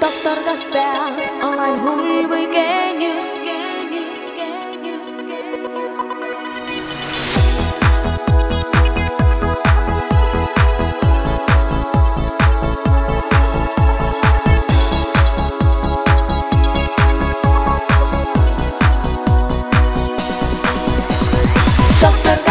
Doktor, kas tead, olen hull või geenius? doktor